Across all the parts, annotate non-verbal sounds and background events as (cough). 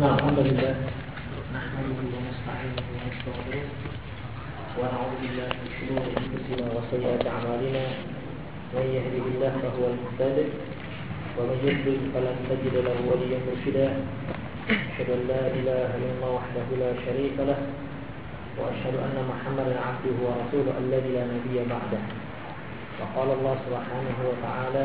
نعم الحمد لله. نحمده ونستعينه ونستغفره ونعوذ بالله من شرور أنفسنا وسيئات أعمالنا. من يهده الله فهو المهتد ومن يضلل فلن تجد له وليا مرشدا. أشهد أن لا إله إلا الله وحده لا شريك له وأشهد أن محمدا عبده ورسوله الذي لا نبي بعده. وقال الله سبحانه وتعالى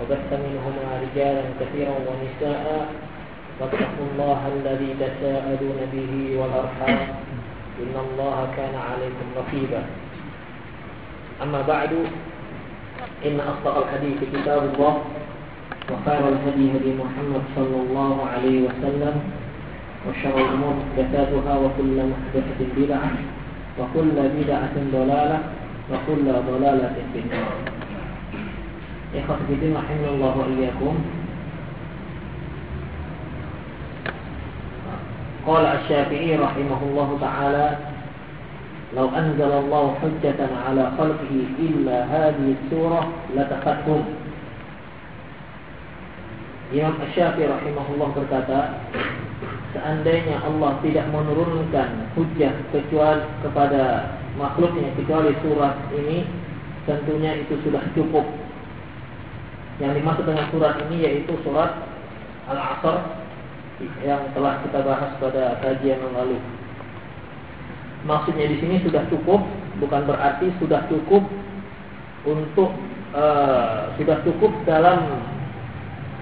وبث منهما رجالا كثيرا ونساء. واتقوا الله الذي تساءلون به والأرحام. إن الله كان عليكم رقيبا. أما بعد إن أصدق الحديث كتاب الله وخير الهدي هدي محمد صلى الله عليه وسلم وشر الأمور محدثاتها وكل محدثة بدعة وكل بدعة ضلالة وكل ضلالة في النار. إخوة الدين رحمه الله وإياكم قال الشافعي رحمه الله تعالى لو أنزل الله حجة على خلقه إلا هذه السورة لتفتهم Imam Syafi'i rahimahullah berkata, seandainya Allah tidak menurunkan hujah kecuali kepada makhluknya kecuali surat ini, tentunya itu sudah cukup. Yang dimaksud dengan surat ini yaitu surat Al-Asr yang telah kita bahas pada kajian yang lalu. Maksudnya di sini sudah cukup, bukan berarti sudah cukup untuk uh, sudah cukup dalam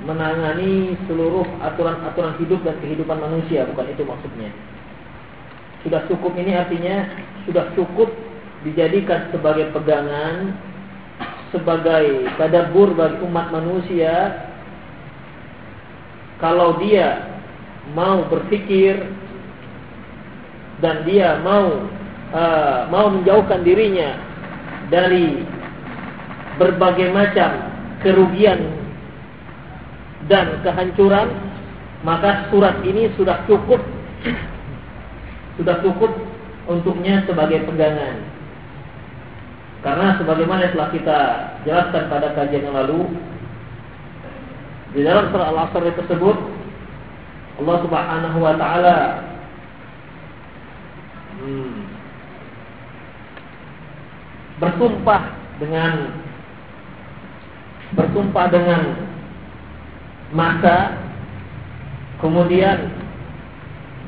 menangani seluruh aturan-aturan hidup dan kehidupan manusia, bukan itu maksudnya. Sudah cukup ini artinya sudah cukup dijadikan sebagai pegangan, sebagai tadabbur bagi umat manusia kalau dia mau berpikir dan dia mau uh, mau menjauhkan dirinya dari berbagai macam kerugian dan kehancuran maka surat ini sudah cukup. (clears throat) Sudah cukup untuknya sebagai pegangan karena sebagaimana telah kita jelaskan pada kajian yang lalu di dalam surah Al-Asr tersebut Allah Subhanahu wa taala hmm, bersumpah dengan bersumpah dengan maka kemudian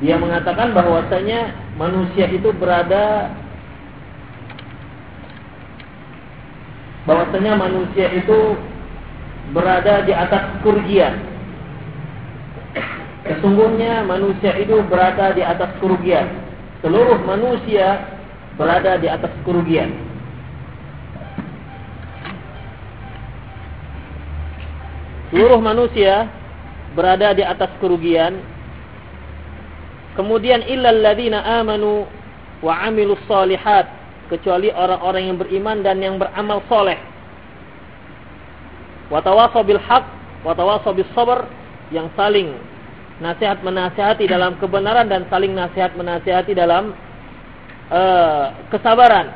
dia mengatakan bahwasanya manusia itu berada bahwasanya manusia itu berada di atas kerugian. Sesungguhnya manusia itu berada di atas kerugian. Seluruh manusia berada di atas kerugian. seluruh manusia berada di atas kerugian. Kemudian illal ladzina amanu wa amilus solihat kecuali orang-orang yang beriman dan yang beramal soleh. Wa tawassaw bil haq wa tawassaw bis sabr yang saling nasihat menasihati dalam kebenaran dan saling nasihat menasihati dalam uh, kesabaran.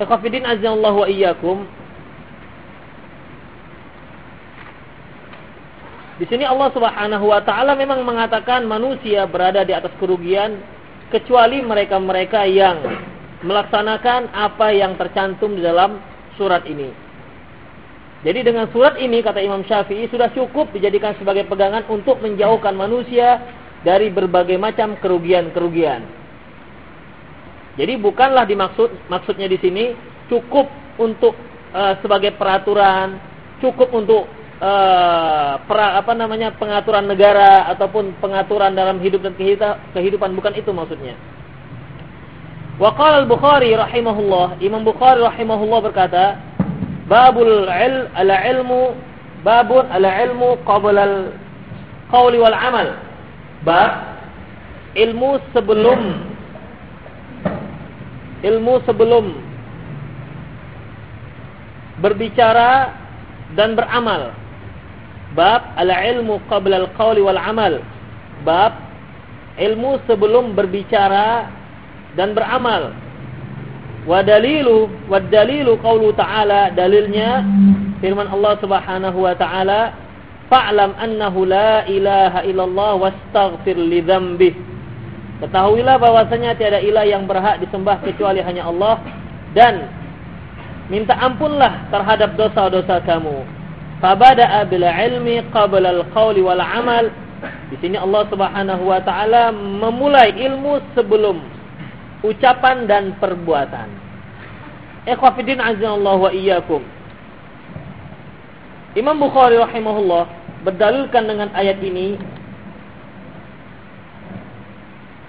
Ikhwafidin azza wa iyyakum Di sini Allah Subhanahu wa taala memang mengatakan manusia berada di atas kerugian kecuali mereka-mereka yang melaksanakan apa yang tercantum di dalam surat ini. Jadi dengan surat ini kata Imam Syafi'i sudah cukup dijadikan sebagai pegangan untuk menjauhkan manusia dari berbagai macam kerugian-kerugian. Jadi bukanlah dimaksud maksudnya di sini cukup untuk uh, sebagai peraturan, cukup untuk uh, pra, apa namanya pengaturan negara ataupun pengaturan dalam hidup dan kehidupan bukan itu maksudnya. Wa al-Bukhari rahimahullah, Imam Bukhari rahimahullah berkata, babul il, ala ilmu babun ala ilmu qabla al qawli wal amal. Bab ilmu sebelum ilmu sebelum berbicara dan beramal. Bab al-ilmu qabla al-qawli wal amal. Bab ilmu sebelum berbicara dan beramal. Wa dalilu wa dalilu qawlu ta'ala dalilnya firman Allah Subhanahu wa taala fa'lam annahu la ilaha illallah wastaghfir li dzambih. Ketahuilah bahwasanya tiada ilah yang berhak disembah kecuali hanya Allah dan minta ampunlah terhadap dosa-dosa kamu. Fabada'a bil ilmi qabla al-qawli wal amal. Di sini Allah Subhanahu wa taala memulai ilmu sebelum ucapan dan perbuatan. Ikhwafidin azanallahu wa iyyakum. Imam Bukhari rahimahullah berdalilkan dengan ayat ini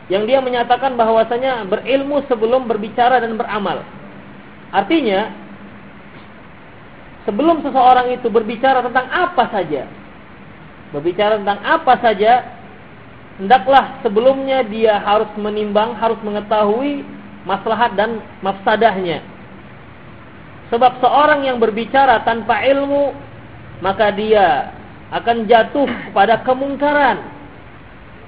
yang dia menyatakan bahwasanya berilmu sebelum berbicara dan beramal. Artinya sebelum seseorang itu berbicara tentang apa saja, berbicara tentang apa saja, hendaklah sebelumnya dia harus menimbang, harus mengetahui maslahat dan mafsadahnya. Sebab seorang yang berbicara tanpa ilmu, maka dia akan jatuh kepada kemungkaran.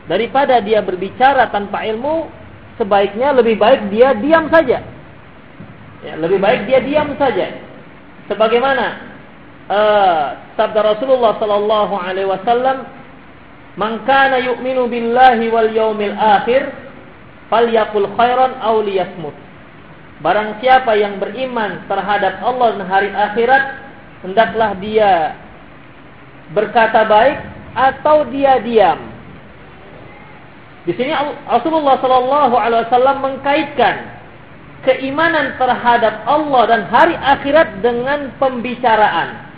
Daripada dia berbicara tanpa ilmu, sebaiknya lebih baik dia diam saja. Ya, lebih baik dia diam saja. Sebagaimana uh, sabda Rasulullah sallallahu alaihi wasallam Man kana yu'minu billahi wal yaumil akhir falyakul khairan aw liyasmut. Barang siapa yang beriman terhadap Allah dan hari akhirat, hendaklah dia berkata baik atau dia diam. Di sini Rasulullah Shallallahu Alaihi Wasallam mengkaitkan keimanan terhadap Allah dan hari akhirat dengan pembicaraan.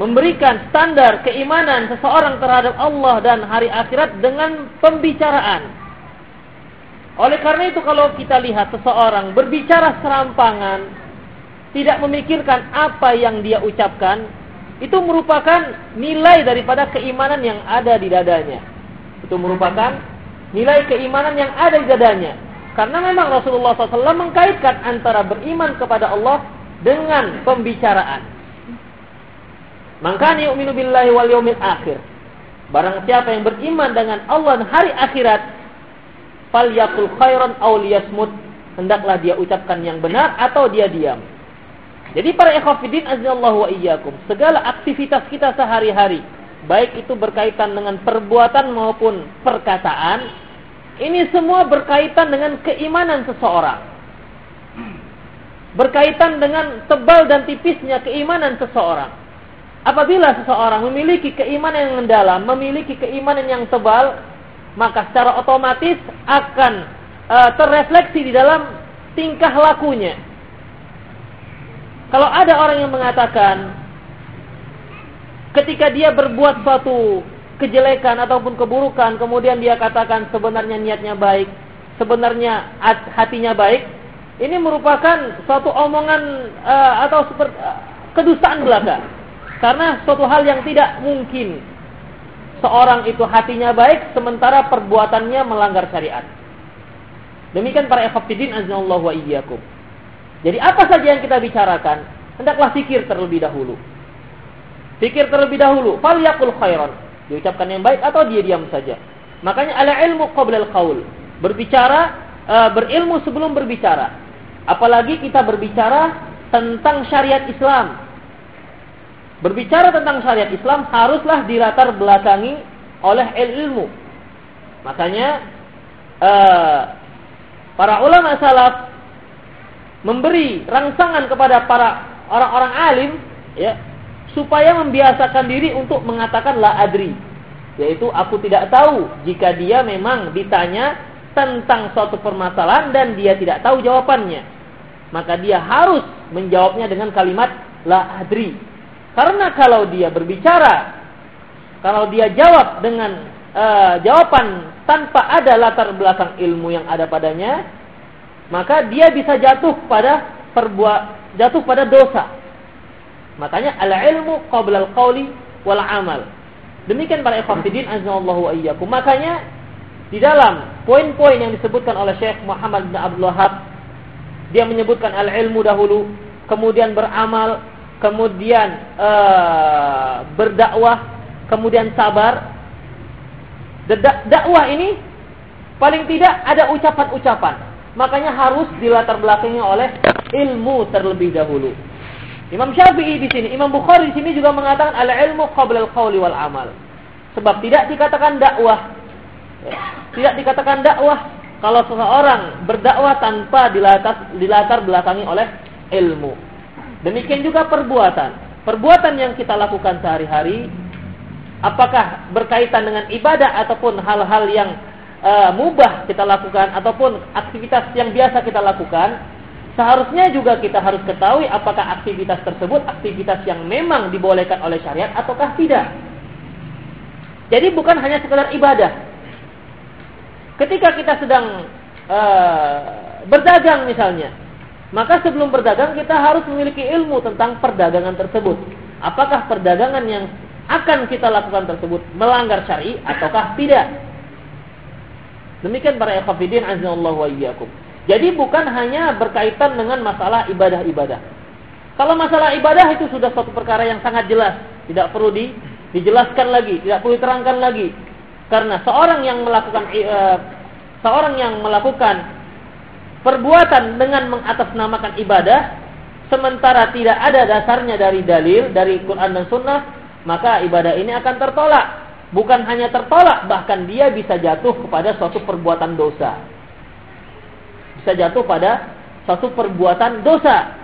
memberikan standar keimanan seseorang terhadap Allah dan hari akhirat dengan pembicaraan. Oleh karena itu kalau kita lihat seseorang berbicara serampangan, tidak memikirkan apa yang dia ucapkan, itu merupakan nilai daripada keimanan yang ada di dadanya. Itu merupakan nilai keimanan yang ada di dadanya. Karena memang Rasulullah SAW mengkaitkan antara beriman kepada Allah dengan pembicaraan. Maka yu'minu billahi wal akhir. Barang siapa yang beriman dengan Allah hari akhirat, falyakul khairan aw liyasmut. Hendaklah dia ucapkan yang benar atau dia diam. Jadi para ikhwafidin azallahu wa iyyakum, segala aktivitas kita sehari-hari, baik itu berkaitan dengan perbuatan maupun perkataan, ini semua berkaitan dengan keimanan seseorang. Berkaitan dengan tebal dan tipisnya keimanan seseorang. Apabila seseorang memiliki keimanan yang mendalam, memiliki keimanan yang tebal, maka secara otomatis akan uh, terrefleksi di dalam tingkah lakunya. Kalau ada orang yang mengatakan ketika dia berbuat suatu kejelekan ataupun keburukan, kemudian dia katakan sebenarnya niatnya baik, sebenarnya hatinya baik, ini merupakan suatu omongan uh, atau seperti uh, kedustaan belaka. Karena suatu hal yang tidak mungkin seorang itu hatinya baik sementara perbuatannya melanggar syariat. Demikian para ikhwatiddin azallahu wa iyyakum. Jadi apa saja yang kita bicarakan, hendaklah pikir terlebih dahulu. Pikir terlebih dahulu, fal yakul khairan. Diucapkan yang baik atau dia diam saja. Makanya ala ilmu qabla al-qaul. Berbicara, uh, berilmu sebelum berbicara. Apalagi kita berbicara tentang syariat Islam, berbicara tentang syariat Islam haruslah dilatar belakangi oleh ilmu. Makanya uh, para ulama salaf memberi rangsangan kepada para orang-orang alim ya supaya membiasakan diri untuk mengatakan la adri. Yaitu aku tidak tahu jika dia memang ditanya tentang suatu permasalahan dan dia tidak tahu jawabannya. Maka dia harus menjawabnya dengan kalimat la adri. Karena kalau dia berbicara, kalau dia jawab dengan uh, jawaban tanpa ada latar belakang ilmu yang ada padanya, maka dia bisa jatuh pada perbuat jatuh pada dosa. Makanya al-ilmu qabla al-qawli wal amal. Demikian para ikhwatiddin azallahu ayyakum. Makanya di dalam poin-poin yang disebutkan oleh Syekh Muhammad bin Abdul Wahab dia menyebutkan al-ilmu dahulu, kemudian beramal, kemudian uh, berdakwah, kemudian sabar. Dakwah ini paling tidak ada ucapan-ucapan. Makanya harus dilatar belakangi oleh ilmu terlebih dahulu. Imam Syafi'i di sini, Imam Bukhari di sini juga mengatakan al-ilmu qabla al-qawli wal amal. Sebab tidak dikatakan dakwah. Tidak dikatakan dakwah kalau seseorang berdakwah tanpa dilatar, dilatar belakangi oleh ilmu. Demikian juga perbuatan. Perbuatan yang kita lakukan sehari-hari apakah berkaitan dengan ibadah ataupun hal-hal yang uh, mubah kita lakukan ataupun aktivitas yang biasa kita lakukan Seharusnya juga kita harus ketahui apakah aktivitas tersebut aktivitas yang memang dibolehkan oleh syariat ataukah tidak. Jadi bukan hanya sekedar ibadah. Ketika kita sedang uh, berdagang misalnya, maka sebelum berdagang kita harus memiliki ilmu tentang perdagangan tersebut. Apakah perdagangan yang akan kita lakukan tersebut melanggar syari ataukah tidak? Demikian para ikhwatiddin azza wa iyyakum. Jadi bukan hanya berkaitan dengan masalah ibadah-ibadah. Kalau masalah ibadah itu sudah suatu perkara yang sangat jelas, tidak perlu di, dijelaskan lagi, tidak perlu diterangkan lagi. Karena seorang yang melakukan uh, seorang yang melakukan perbuatan dengan mengatasnamakan ibadah sementara tidak ada dasarnya dari dalil dari Quran dan Sunnah, maka ibadah ini akan tertolak. Bukan hanya tertolak, bahkan dia bisa jatuh kepada suatu perbuatan dosa bisa jatuh pada satu perbuatan dosa.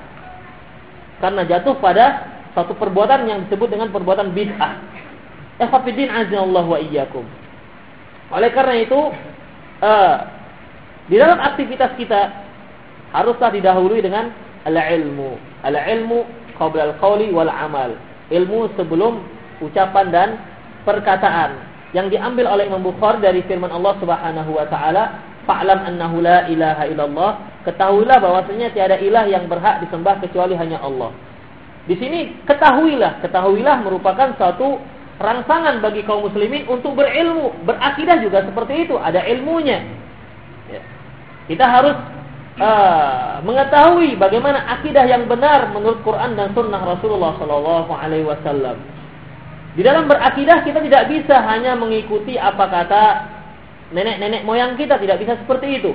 Karena jatuh pada satu perbuatan yang disebut dengan perbuatan bid'ah. Ikhwatiddin azza wa iyyakum. Oleh karena itu, uh, di dalam aktivitas kita haruslah didahului dengan al-ilmu. Al-ilmu qabla al-qawli wal amal. Ilmu sebelum ucapan dan perkataan yang diambil oleh Imam Bukhari dari firman Allah Subhanahu wa taala Fa'lam annahu la ilaha illallah. Ketahuilah bahwasanya tiada ilah yang berhak disembah kecuali hanya Allah. Di sini ketahuilah, ketahuilah merupakan suatu rangsangan bagi kaum muslimin untuk berilmu, berakidah juga seperti itu, ada ilmunya. Ya. Kita harus uh, mengetahui bagaimana akidah yang benar menurut Quran dan Sunnah Rasulullah Sallallahu Alaihi Wasallam. Di dalam berakidah kita tidak bisa hanya mengikuti apa kata nenek-nenek moyang kita tidak bisa seperti itu.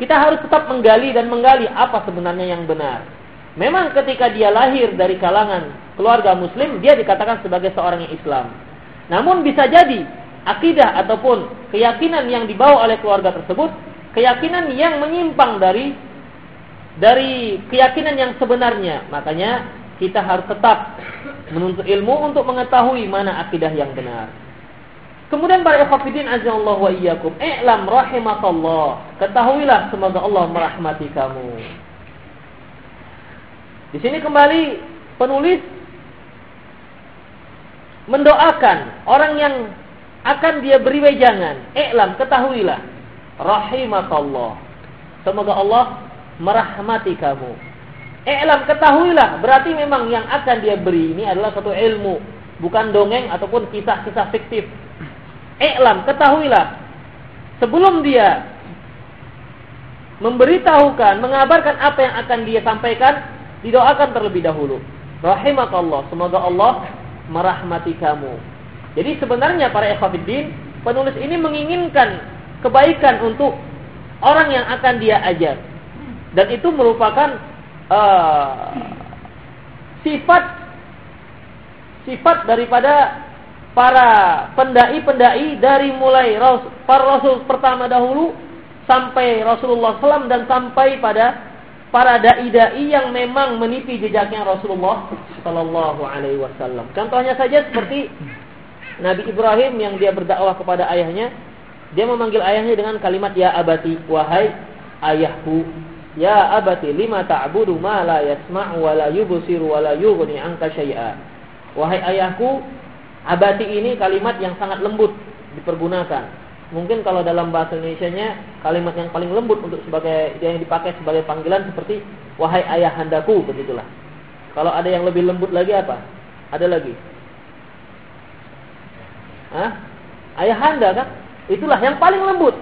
Kita harus tetap menggali dan menggali apa sebenarnya yang benar. Memang ketika dia lahir dari kalangan keluarga muslim, dia dikatakan sebagai seorang yang Islam. Namun bisa jadi akidah ataupun keyakinan yang dibawa oleh keluarga tersebut, keyakinan yang menyimpang dari dari keyakinan yang sebenarnya. Makanya kita harus tetap menuntut ilmu untuk mengetahui mana akidah yang benar. Kemudian para ikhwatiddin azza wa iyyakum, i'lam rahimakallah. Ketahuilah semoga Allah merahmati kamu. Di sini kembali penulis mendoakan orang yang akan dia beri wejangan. I'lam, ketahuilah rahimakallah. Semoga Allah merahmati kamu. I'lam, ketahuilah berarti memang yang akan dia beri ini adalah satu ilmu, bukan dongeng ataupun kisah-kisah fiktif I'lam, ketahuilah. Sebelum dia memberitahukan, mengabarkan apa yang akan dia sampaikan, didoakan terlebih dahulu. Rahimakallah, semoga Allah merahmati kamu. Jadi sebenarnya para ikhwatiddin, penulis ini menginginkan kebaikan untuk orang yang akan dia ajar. Dan itu merupakan uh, sifat sifat daripada para pendai-pendai dari mulai para rasul pertama dahulu sampai Rasulullah SAW dan sampai pada para dai-dai yang memang menipi jejaknya Rasulullah Sallallahu Alaihi Wasallam. Contohnya saja seperti Nabi Ibrahim yang dia berdakwah kepada ayahnya, dia memanggil ayahnya dengan kalimat ya abati, wahai ayahku, ya abati lima ta'budu ma la yasma'u wa la yubsiru wa la yughni anka syai'a. Wahai ayahku, Abati ini kalimat yang sangat lembut dipergunakan. Mungkin kalau dalam bahasa Indonesia-nya kalimat yang paling lembut untuk sebagai yang dipakai sebagai panggilan seperti wahai ayahandaku begitulah. Kalau ada yang lebih lembut lagi apa? Ada lagi. Hah? Ayahanda kan? Itulah yang paling lembut.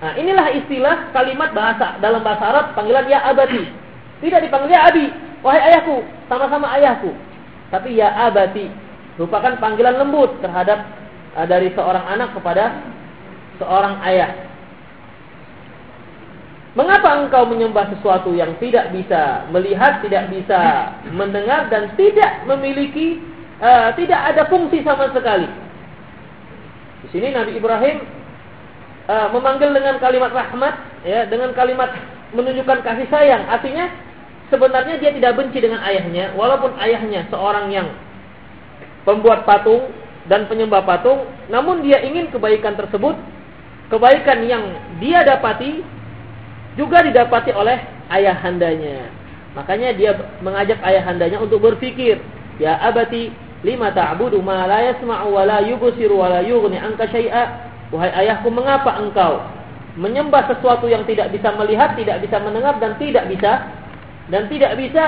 Nah, inilah istilah kalimat bahasa dalam bahasa Arab panggilan ya abadi. Tidak dipanggil ya abi, wahai ayahku, sama-sama ayahku. Tapi ya abadi merupakan panggilan lembut terhadap uh, dari seorang anak kepada seorang ayah. Mengapa engkau menyembah sesuatu yang tidak bisa melihat, tidak bisa mendengar dan tidak memiliki uh, tidak ada fungsi sama sekali? Di sini Nabi Ibrahim uh, memanggil dengan kalimat rahmat, ya, dengan kalimat menunjukkan kasih sayang. Artinya sebenarnya dia tidak benci dengan ayahnya, walaupun ayahnya seorang yang pembuat patung dan penyembah patung, namun dia ingin kebaikan tersebut, kebaikan yang dia dapati juga didapati oleh ayahandanya. Makanya dia mengajak ayahandanya untuk berpikir, ya abati lima ta'budu ma la yasma'u wa la yubsiru wa la yughni anka syai'a. Wahai ayahku, mengapa engkau menyembah sesuatu yang tidak bisa melihat, tidak bisa mendengar dan tidak bisa dan tidak bisa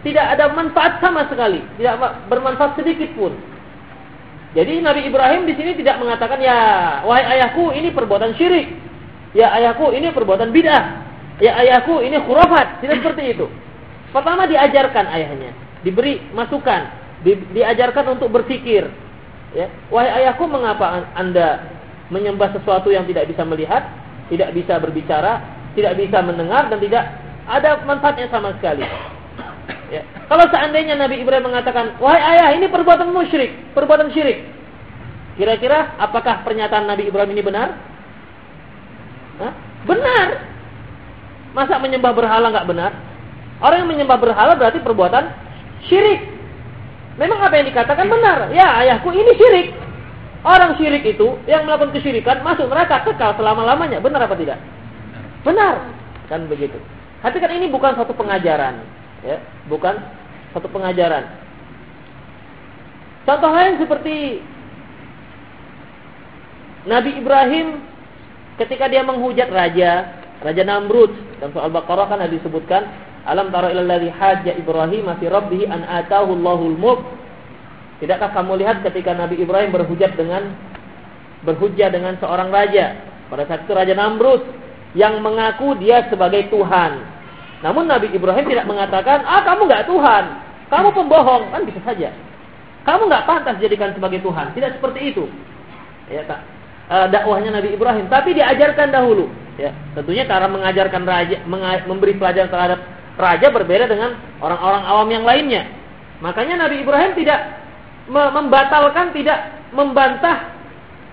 tidak ada manfaat sama sekali, tidak bermanfaat sedikit pun. Jadi Nabi Ibrahim di sini tidak mengatakan ya wahai ayahku ini perbuatan syirik. Ya ayahku ini perbuatan bid'ah. Ya ayahku ini khurafat. Tidak seperti itu. Pertama diajarkan ayahnya, diberi masukan, di, diajarkan untuk berpikir. Ya, wahai ayahku, mengapa anda menyembah sesuatu yang tidak bisa melihat, tidak bisa berbicara, tidak bisa mendengar dan tidak ada manfaatnya sama sekali. Ya. Kalau seandainya Nabi Ibrahim mengatakan, wahai ayah, ini perbuatan musyrik, perbuatan syirik. Kira-kira apakah pernyataan Nabi Ibrahim ini benar? Hah? Benar. Masa menyembah berhala nggak benar? Orang yang menyembah berhala berarti perbuatan syirik. Memang apa yang dikatakan benar. Ya ayahku ini syirik. Orang syirik itu yang melakukan kesyirikan masuk neraka kekal selama-lamanya. Benar apa tidak? Benar. Kan begitu. Hati kan ini bukan satu pengajaran. Ya, Bukan satu pengajaran. Contoh lain seperti Nabi Ibrahim ketika dia menghujat raja, Raja Namrud dan soal Baqarah kan ada disebutkan, alam tara ilal ladzi Ibrahim fi rabbih an atahu Allahul. Tidakkah kamu lihat ketika Nabi Ibrahim berhujat dengan berhujah dengan seorang raja pada saat itu Raja Namrud yang mengaku dia sebagai Tuhan. Namun Nabi Ibrahim tidak mengatakan, ah kamu nggak Tuhan, kamu pembohong, kan bisa saja. Kamu nggak pantas jadikan sebagai Tuhan. Tidak seperti itu. Ya tak uh, dakwahnya Nabi Ibrahim, tapi diajarkan dahulu. Ya, tentunya cara mengajarkan raja, memberi pelajaran terhadap raja berbeda dengan orang-orang awam yang lainnya. Makanya Nabi Ibrahim tidak membatalkan, tidak membantah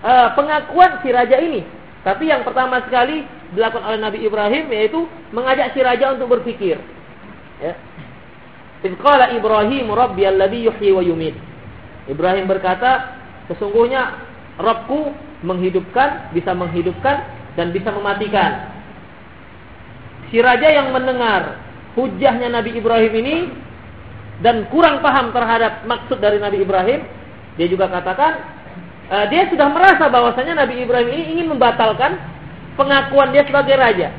uh, pengakuan si raja ini. Tapi yang pertama sekali dilakukan oleh Nabi Ibrahim yaitu mengajak si raja untuk berpikir. Ya. Ibrahim yuhyi wa yumit. Ibrahim berkata, sesungguhnya Rabbku menghidupkan, bisa menghidupkan dan bisa mematikan. Si raja yang mendengar hujahnya Nabi Ibrahim ini dan kurang paham terhadap maksud dari Nabi Ibrahim, dia juga katakan uh, dia sudah merasa bahwasanya Nabi Ibrahim ini ingin membatalkan pengakuan dia sebagai raja.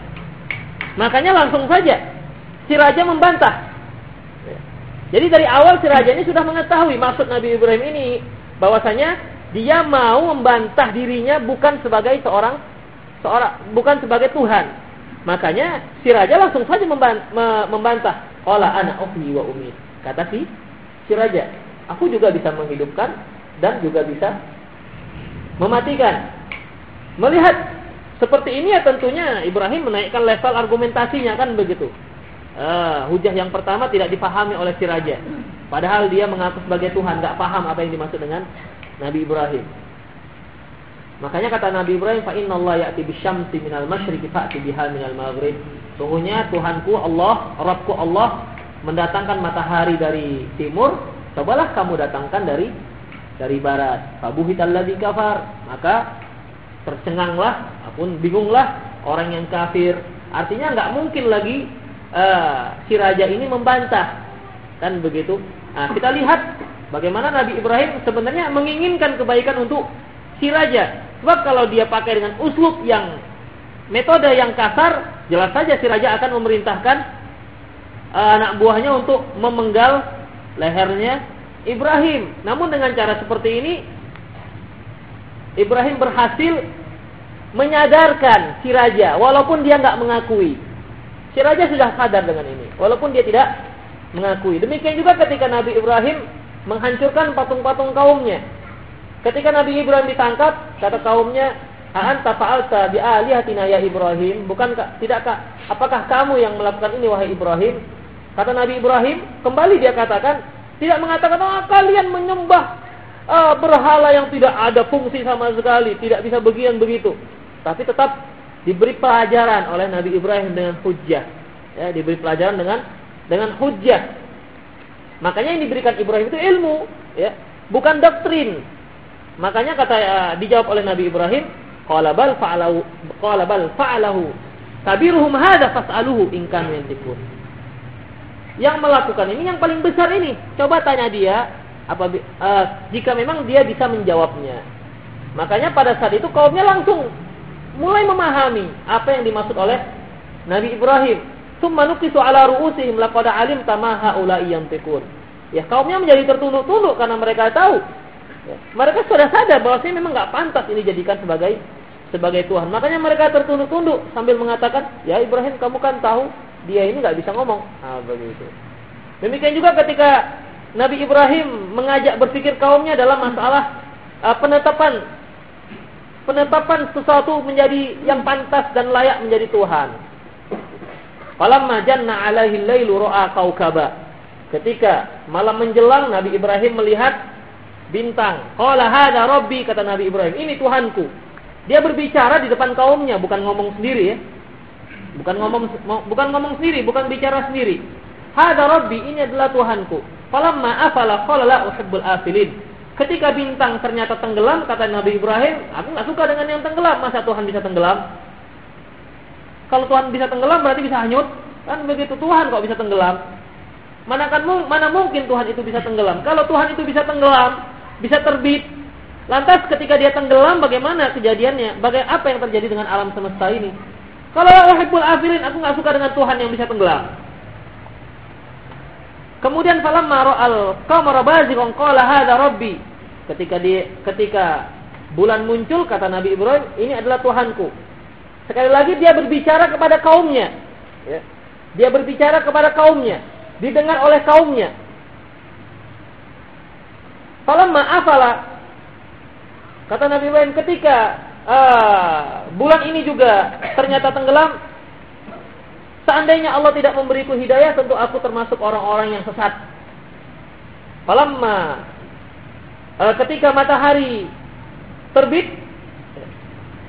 Makanya langsung saja si raja membantah. Jadi dari awal si raja ini sudah mengetahui maksud Nabi Ibrahim ini bahwasanya dia mau membantah dirinya bukan sebagai seorang seorang bukan sebagai Tuhan. Makanya si raja langsung saja membantah. Qala ana uhyi wa umit. Kata si si raja, aku juga bisa menghidupkan dan juga bisa mematikan. Melihat seperti ini ya tentunya Ibrahim menaikkan level argumentasinya kan begitu. Uh, hujah yang pertama tidak dipahami oleh si raja. Padahal dia mengaku sebagai Tuhan, nggak paham apa yang dimaksud dengan Nabi Ibrahim. Makanya kata Nabi Ibrahim, "Fa inna Allah ya'ti bisyamsi minal masyriqi fa'ti biha minal maghrib." Sungguhnya Tuhanku Allah, Rabbku Allah mendatangkan matahari dari timur, cobalah kamu datangkan dari dari barat. Fabuhitalladzi kafar, maka tercenganglah apun bingunglah orang yang kafir. Artinya nggak mungkin lagi uh, si raja ini membantah. Kan begitu? Nah, kita lihat Bagaimana Nabi Ibrahim sebenarnya menginginkan kebaikan untuk si raja. Sebab kalau dia pakai dengan uslub yang metode yang kasar, jelas saja si raja akan memerintahkan uh, anak buahnya untuk memenggal lehernya Ibrahim. Namun dengan cara seperti ini Ibrahim berhasil menyadarkan si raja walaupun dia nggak mengakui. Si raja sudah sadar dengan ini walaupun dia tidak mengakui. Demikian juga ketika Nabi Ibrahim menghancurkan patung-patung kaumnya. Ketika Nabi Ibrahim ditangkap, kata kaumnya, "A'anta fa'alta bi alihatina ya Ibrahim?" Bukankah tidakkah apakah kamu yang melakukan ini wahai Ibrahim? Kata Nabi Ibrahim, kembali dia katakan, tidak mengatakan, "Oh, kalian menyembah uh, berhala yang tidak ada fungsi sama sekali, tidak bisa begian begitu." Tapi tetap diberi pelajaran oleh Nabi Ibrahim dengan hujjah. Ya, diberi pelajaran dengan dengan hujjah. Makanya yang diberikan Ibrahim itu ilmu, ya, bukan doktrin. Makanya kata uh, dijawab oleh Nabi Ibrahim, qala bal fa'alahu qala bal fa'alahu kabiruhum hadza fas'aluhu in kanu. Yang melakukan ini yang paling besar ini. Coba tanya dia apa uh, jika memang dia bisa menjawabnya. Makanya pada saat itu kaumnya langsung mulai memahami apa yang dimaksud oleh Nabi Ibrahim. Summa nuqisu ala ru'usihim laqad alim tamaha ulai yantiqun. Ya kaumnya menjadi tertunduk-tunduk karena mereka tahu Ya. Mereka sudah sadar bahwa saya memang nggak pantas ini jadikan sebagai sebagai Tuhan. Makanya mereka tertunduk-tunduk sambil mengatakan, ya Ibrahim kamu kan tahu dia ini nggak bisa ngomong. Ah begitu. Demikian juga ketika Nabi Ibrahim mengajak berpikir kaumnya dalam masalah uh, penetapan penetapan sesuatu menjadi yang pantas dan layak menjadi Tuhan. Falamma janna alaihi lailu ra'a kaukaba. Ketika malam menjelang Nabi Ibrahim melihat bintang. Qala hadza rabbi kata Nabi Ibrahim, ini Tuhanku. Dia berbicara di depan kaumnya, bukan ngomong sendiri ya. Bukan ngomong bukan ngomong sendiri, bukan bicara sendiri. Hadza rabbi, ini adalah Tuhanku. Uhibbul afilin. Ketika bintang ternyata tenggelam, kata Nabi Ibrahim, aku nggak suka dengan yang tenggelam. Masa Tuhan bisa tenggelam? Kalau Tuhan bisa tenggelam berarti bisa hanyut. Kan begitu Tuhan kok bisa tenggelam? Mana kan mana mungkin Tuhan itu bisa tenggelam? Kalau Tuhan itu bisa tenggelam, bisa terbit. Lantas ketika dia tenggelam bagaimana kejadiannya? Bagaimana apa yang terjadi dengan alam semesta ini? Kalau wahibul afirin, aku nggak suka dengan Tuhan yang bisa tenggelam. Kemudian falamma ra'al qamara bazighan qala hadza rabbi. Ketika dia ketika bulan muncul kata Nabi Ibrahim, ini adalah Tuhanku. Sekali lagi dia berbicara kepada kaumnya. Ya. Dia berbicara kepada kaumnya, didengar oleh kaumnya. Falamma afala kata Nabi Ibrahim ketika uh, bulan ini juga ternyata tenggelam seandainya Allah tidak memberiku hidayah tentu aku termasuk orang-orang yang sesat. Falamma uh, ketika matahari terbit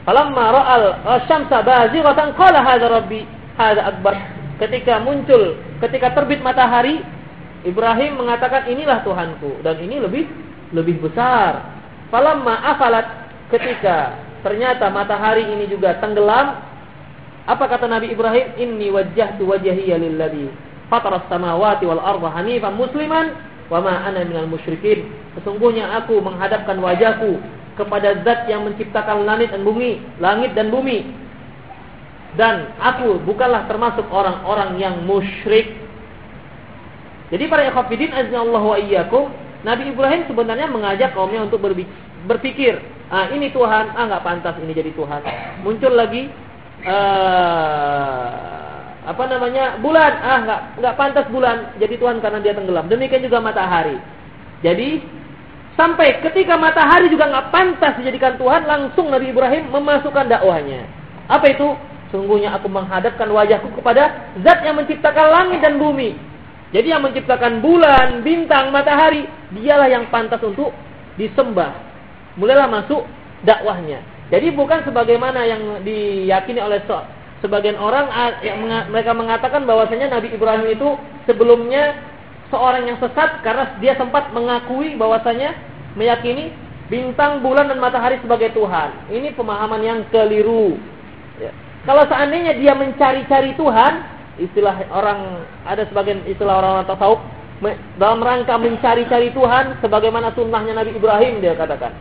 Falamma ra'al syamsa bazighatan qala hadza rabbi hadza akbar. Ketika muncul, ketika terbit matahari, Ibrahim mengatakan inilah Tuhanku dan ini lebih lebih besar. Falamma afalat ketika ternyata matahari ini juga tenggelam, apa kata Nabi Ibrahim? Inni wajjahtu wajhiya lilladzi fatara samawati wal arda hanifan musliman wa ma ana minal musyrikin. Sesungguhnya aku menghadapkan wajahku kepada zat yang menciptakan langit dan bumi, langit dan bumi. Dan aku bukanlah termasuk orang-orang yang musyrik. Jadi para ikhwatiddin azza Allah wa iyyakum, Nabi Ibrahim sebenarnya mengajak kaumnya untuk berpikir, ah ini Tuhan, ah nggak pantas ini jadi Tuhan. Muncul lagi uh, apa namanya bulan, ah nggak nggak pantas bulan jadi Tuhan karena dia tenggelam. Demikian juga matahari. Jadi sampai ketika matahari juga nggak pantas dijadikan Tuhan, langsung Nabi Ibrahim memasukkan dakwahnya. Apa itu? Sungguhnya aku menghadapkan wajahku kepada Zat yang menciptakan langit dan bumi jadi yang menciptakan bulan, bintang, matahari, dialah yang pantas untuk disembah. Mulailah masuk dakwahnya. Jadi bukan sebagaimana yang diyakini oleh sebagian orang yang mereka mengatakan bahwasanya Nabi Ibrahim itu sebelumnya seorang yang sesat karena dia sempat mengakui bahwasanya meyakini bintang, bulan dan matahari sebagai Tuhan. Ini pemahaman yang keliru. Ya. Kalau seandainya dia mencari-cari Tuhan, istilah orang ada sebagian istilah orang-orang tasawuf dalam rangka mencari-cari Tuhan sebagaimana sunnahnya Nabi Ibrahim dia katakan.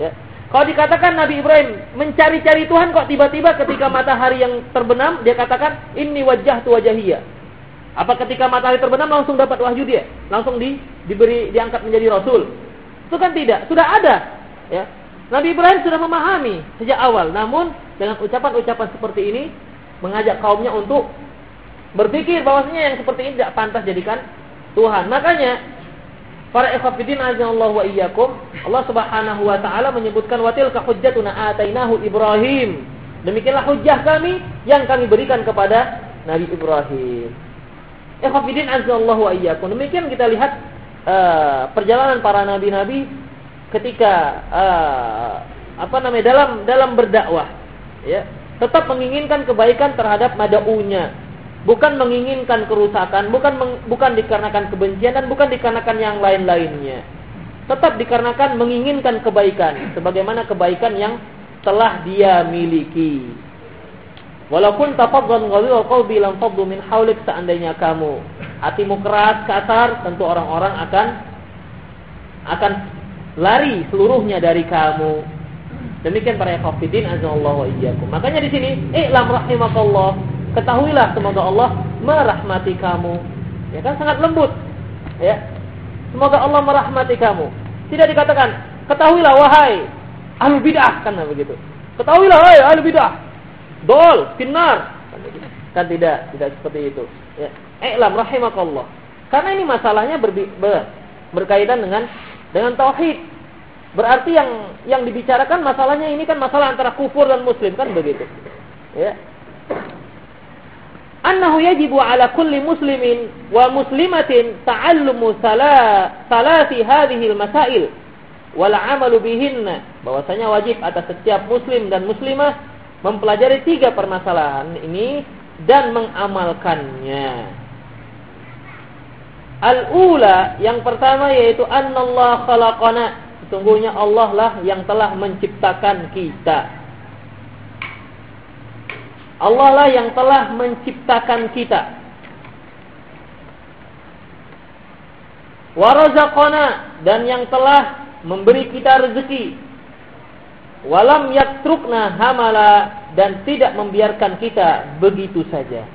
Ya. Kalau dikatakan Nabi Ibrahim mencari-cari Tuhan kok tiba-tiba ketika matahari yang terbenam dia katakan ini wajah tu wajahia. Apa ketika matahari terbenam langsung dapat wahyu dia? Langsung di, diberi diangkat menjadi rasul? Itu kan tidak, sudah ada. Ya. Nabi Ibrahim sudah memahami sejak awal. Namun dengan ucapan-ucapan seperti ini mengajak kaumnya untuk berpikir bahwasanya yang seperti ini tidak pantas jadikan Tuhan. Makanya para ikhwatiddin azza wa iyyakum Allah Subhanahu wa taala menyebutkan watil ka hujjatuna atainahu Ibrahim. Demikianlah hujjah kami yang kami berikan kepada Nabi Ibrahim. Ikhwatiddin azza wa iyyakum. Demikian kita lihat uh, perjalanan para nabi-nabi ketika uh, apa namanya dalam dalam berdakwah ya tetap menginginkan kebaikan terhadap madaunya bukan menginginkan kerusakan, bukan meng, bukan dikarenakan kebencian dan bukan dikarenakan yang lain-lainnya. Tetap dikarenakan menginginkan kebaikan, sebagaimana kebaikan yang telah dia miliki. Walaupun tafaddan ghalidul qalbi lam faddu min haulik seandainya kamu hatimu keras, kasar, tentu orang-orang akan akan lari seluruhnya dari kamu. Demikian para ikhwatiddin azza wa iyyakum. Makanya di sini, i'lam rahimakallah ketahuilah semoga Allah merahmati kamu. Ya kan sangat lembut. Ya. Semoga Allah merahmati kamu. Tidak dikatakan ketahuilah wahai ahli bid'ah kan begitu. Ketahuilah wahai ahli bid'ah. Dol, finnar. Kan, kan tidak, tidak seperti itu. Ya. I'lam rahimakallah. Karena ini masalahnya ber, berkaitan dengan dengan tauhid. Berarti yang yang dibicarakan masalahnya ini kan masalah antara kufur dan muslim kan begitu. Ya annahu yajibu ala kulli muslimin wa muslimatin ta'allumu hadhihi al-masail wal 'amalu bihinna bahwasanya wajib atas setiap muslim dan muslimah mempelajari tiga permasalahan ini dan mengamalkannya. Al-ula yang pertama yaitu annallahu khalaqana sesungguhnya Allah lah yang telah menciptakan kita. Allah lah yang telah menciptakan kita. Warazaqana dan yang telah memberi kita rezeki. Walam yaktrukna hamala dan tidak membiarkan kita begitu saja.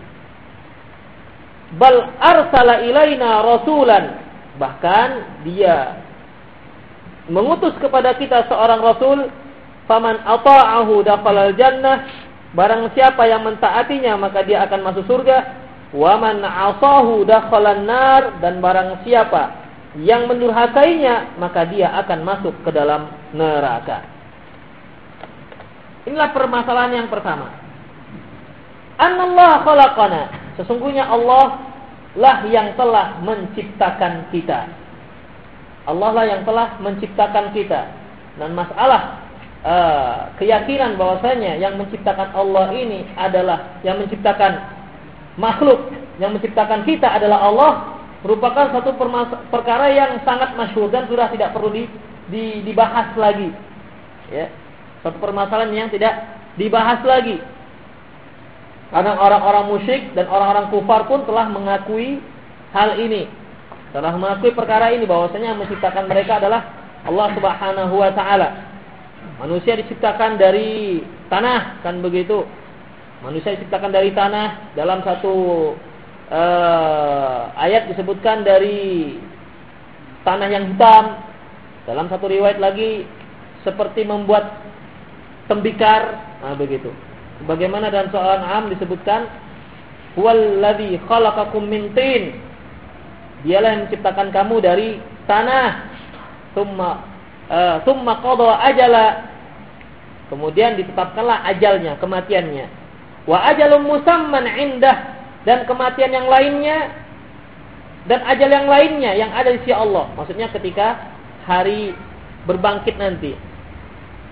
Bal arsala ilaina rasulan bahkan dia mengutus kepada kita seorang rasul faman ata'ahu dakhalal jannah Barang siapa yang mentaatinya maka dia akan masuk surga. Wa man 'asahu dakhalan nar dan barang siapa yang mendurhakainya maka dia akan masuk ke dalam neraka. Inilah permasalahan yang pertama. Annallahu khalaqana. Sesungguhnya Allah lah yang telah menciptakan kita. Allah lah yang telah menciptakan kita. Dan masalah uh, keyakinan bahwasanya yang menciptakan Allah ini adalah yang menciptakan makhluk, yang menciptakan kita adalah Allah merupakan satu perkara yang sangat masyhur dan sudah tidak perlu di, di, dibahas lagi. Ya. Satu permasalahan yang tidak dibahas lagi. Karena orang-orang musyrik dan orang-orang kufar pun telah mengakui hal ini. Telah mengakui perkara ini bahwasanya yang menciptakan mereka adalah Allah Subhanahu wa taala. Manusia diciptakan dari tanah, kan begitu. Manusia diciptakan dari tanah dalam satu uh, ayat disebutkan dari tanah yang hitam. Dalam satu riwayat lagi seperti membuat tembikar, nah begitu. Bagaimana dalam soal Am disebutkan huwallazi khalaqakum min tin. Dialah yang menciptakan kamu dari tanah. Tsumma summa qada ajala. Kemudian ditetapkanlah ajalnya kematiannya. Wa ajalum musamman indah. Dan kematian yang lainnya dan ajal yang lainnya yang ada di sisi Allah. Maksudnya ketika hari berbangkit nanti.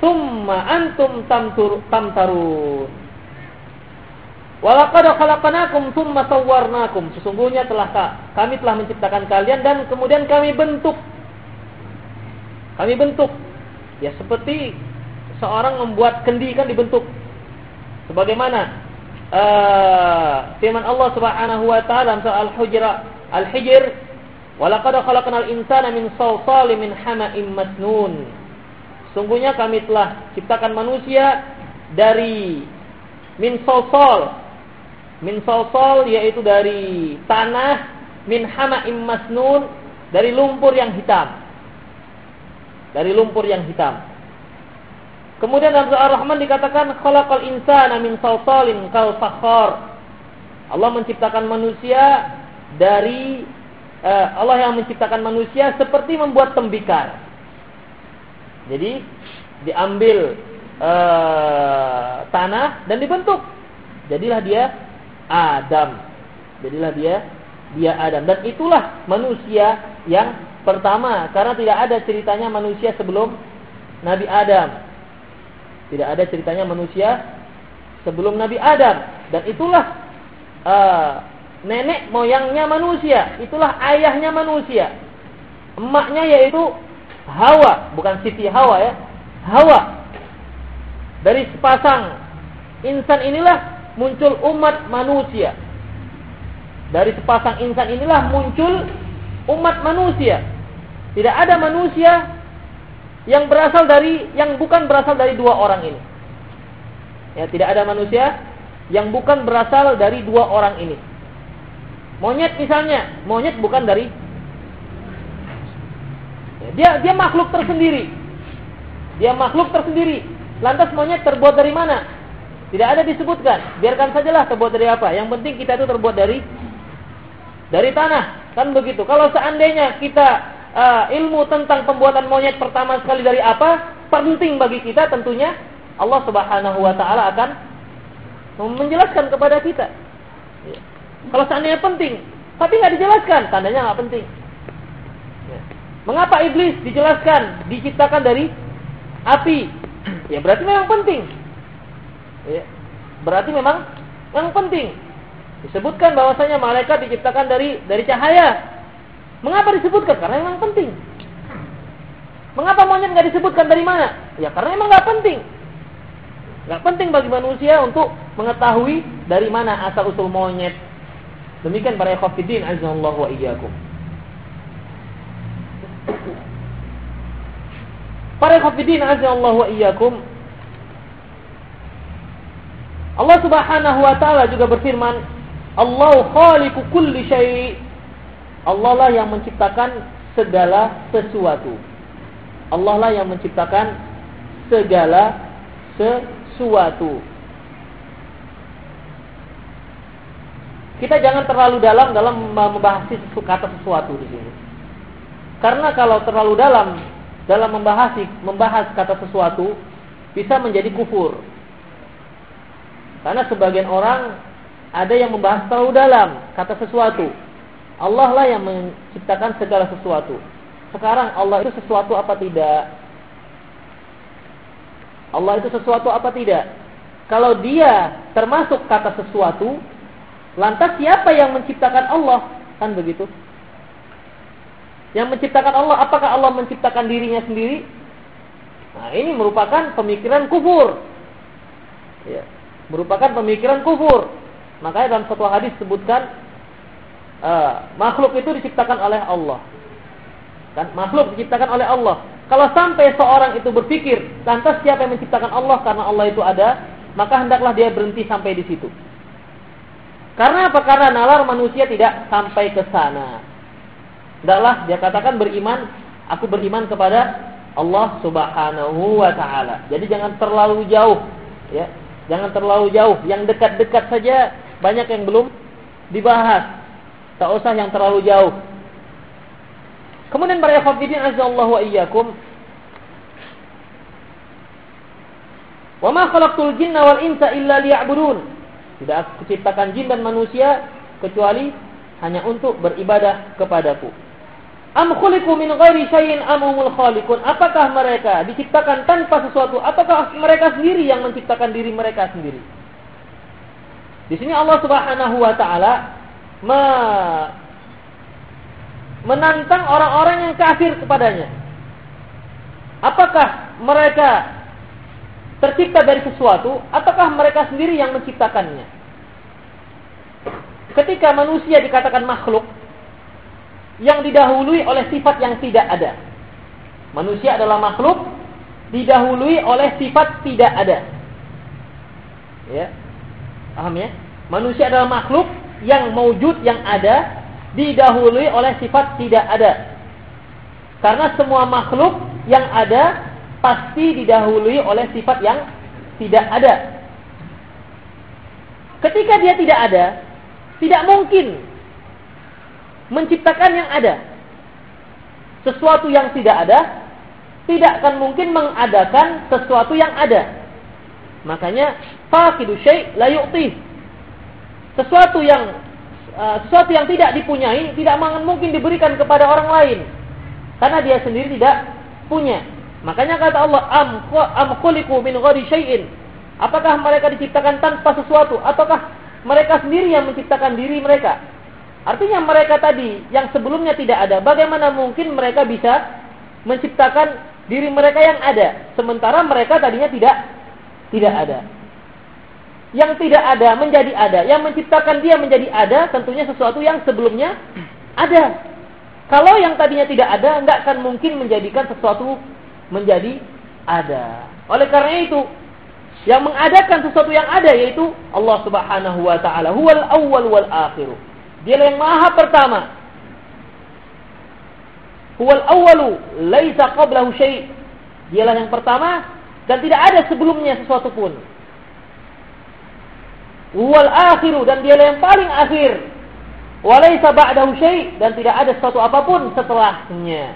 Summa antum tamtarun. Walaqad khalaqnakum tsumma sawwarnakum. Sesungguhnya telah kami telah menciptakan kalian dan kemudian kami bentuk kami bentuk. Ya seperti seorang membuat kendi kan dibentuk. Sebagaimana uh, firman Allah Subhanahu wa taala dalam surah Al-Hujr Al-Hijr, "Walaqad khalaqnal insana min salsalin min hama'in masnun." Sungguhnya kami telah ciptakan manusia dari min salsal min solsol yaitu dari tanah min hama'im masnun dari lumpur yang hitam. Dari lumpur yang hitam. Kemudian dalam surah Ar-Rahman dikatakan khalaqal insana min salsalin kal fakhar. Allah menciptakan manusia dari uh, Allah yang menciptakan manusia seperti membuat tembikar. Jadi diambil uh, tanah dan dibentuk. Jadilah dia Adam. Jadilah dia dia Adam dan itulah manusia yang pertama karena tidak ada ceritanya manusia sebelum Nabi Adam. Tidak ada ceritanya manusia sebelum Nabi Adam dan itulah uh, nenek moyangnya manusia, itulah ayahnya manusia. Emaknya yaitu Hawa, bukan Siti Hawa ya. Hawa. Dari sepasang insan inilah muncul umat manusia. Dari sepasang insan inilah muncul umat manusia. Tidak ada manusia yang berasal dari yang bukan berasal dari dua orang ini. Ya, tidak ada manusia yang bukan berasal dari dua orang ini. Monyet misalnya, monyet bukan dari ya, dia dia makhluk tersendiri. Dia makhluk tersendiri. Lantas monyet terbuat dari mana? Tidak ada disebutkan. Biarkan sajalah terbuat dari apa. Yang penting kita itu terbuat dari dari tanah. Kan begitu. Kalau seandainya kita uh, ilmu tentang pembuatan monyet pertama sekali dari apa, penting bagi kita tentunya Allah Subhanahu wa taala akan menjelaskan kepada kita. Ya. Kalau seandainya penting, tapi nggak dijelaskan, tandanya nggak penting. Ya. Mengapa iblis dijelaskan, diciptakan dari api? Ya berarti memang penting. Ya. Berarti memang yang penting. Disebutkan bahwasanya malaikat diciptakan dari dari cahaya. Mengapa disebutkan? Karena memang penting. Mengapa monyet nggak disebutkan dari mana? Ya karena memang nggak penting. Nggak penting bagi manusia untuk mengetahui dari mana asal usul monyet. Demikian para ikhwatiddin azallahu wa iyyakum. Para ikhwatiddin azallahu wa iyyakum Allah Subhanahu wa taala juga berfirman, "Allah khaliqu kulli syai." Allah lah yang menciptakan segala sesuatu. Allah lah yang menciptakan segala sesuatu. Kita jangan terlalu dalam dalam membahas kata sesuatu di sini. Karena kalau terlalu dalam dalam membahas membahas kata sesuatu bisa menjadi kufur. Karena sebagian orang ada yang membahas terlalu dalam kata sesuatu. Allah lah yang menciptakan segala sesuatu. Sekarang Allah itu sesuatu apa tidak? Allah itu sesuatu apa tidak? Kalau dia termasuk kata sesuatu, lantas siapa yang menciptakan Allah? Kan begitu. Yang menciptakan Allah, apakah Allah menciptakan dirinya sendiri? Nah, ini merupakan pemikiran kufur. Ya merupakan pemikiran kufur. Makanya dalam satu hadis sebutkan uh, makhluk itu diciptakan oleh Allah. Kan makhluk diciptakan oleh Allah. Kalau sampai seorang itu berpikir, lantas siapa yang menciptakan Allah karena Allah itu ada, maka hendaklah dia berhenti sampai di situ. Karena apa? Karena nalar manusia tidak sampai ke sana. Hendaklah dia katakan beriman, aku beriman kepada Allah Subhanahu wa taala. Jadi jangan terlalu jauh, ya. Jangan terlalu jauh. Yang dekat-dekat saja banyak yang belum dibahas. Tak usah yang terlalu jauh. Kemudian para ikhwatiddin azza wa iyyakum. Wa ma khalaqtul jinna wal insa illa liya'budun. Tidak aku ciptakan jin dan manusia kecuali hanya untuk beribadah kepadaku. Am khuliqu min ghairi syai'in am humul khaliqun? Apakah mereka diciptakan tanpa sesuatu? Apakah mereka sendiri yang menciptakan diri mereka sendiri? Di sini Allah Subhanahu wa taala me menantang orang-orang yang kafir kepadanya. Apakah mereka tercipta dari sesuatu ataukah mereka sendiri yang menciptakannya? Ketika manusia dikatakan makhluk, yang didahului oleh sifat yang tidak ada. Manusia adalah makhluk didahului oleh sifat tidak ada. Ya. Paham ya? Manusia adalah makhluk yang maujud yang ada didahului oleh sifat tidak ada. Karena semua makhluk yang ada pasti didahului oleh sifat yang tidak ada. Ketika dia tidak ada, tidak mungkin menciptakan yang ada. Sesuatu yang tidak ada tidak akan mungkin mengadakan sesuatu yang ada. Makanya faqidu syai' la yu'ti. Sesuatu yang uh, sesuatu yang tidak dipunyai tidak mungkin diberikan kepada orang lain. Karena dia sendiri tidak punya. Makanya kata Allah, am min ghairi syai'in. Apakah mereka diciptakan tanpa sesuatu ataukah mereka sendiri yang menciptakan diri mereka? Artinya mereka tadi yang sebelumnya tidak ada, bagaimana mungkin mereka bisa menciptakan diri mereka yang ada sementara mereka tadinya tidak tidak ada. Yang tidak ada menjadi ada, yang menciptakan dia menjadi ada tentunya sesuatu yang sebelumnya ada. Kalau yang tadinya tidak ada, nggak akan mungkin menjadikan sesuatu menjadi ada. Oleh karena itu, yang mengadakan sesuatu yang ada yaitu Allah Subhanahu wa taala. Huwal awwal wal akhir. Dia yang maha pertama. Huwal awwalu laisa qablahu syai'. Dialah yang pertama dan tidak ada sebelumnya sesuatu pun. Wal akhiru dan dia yang paling akhir. Walaysa ba'dahu syai' dan tidak ada sesuatu apa pun setelahnya.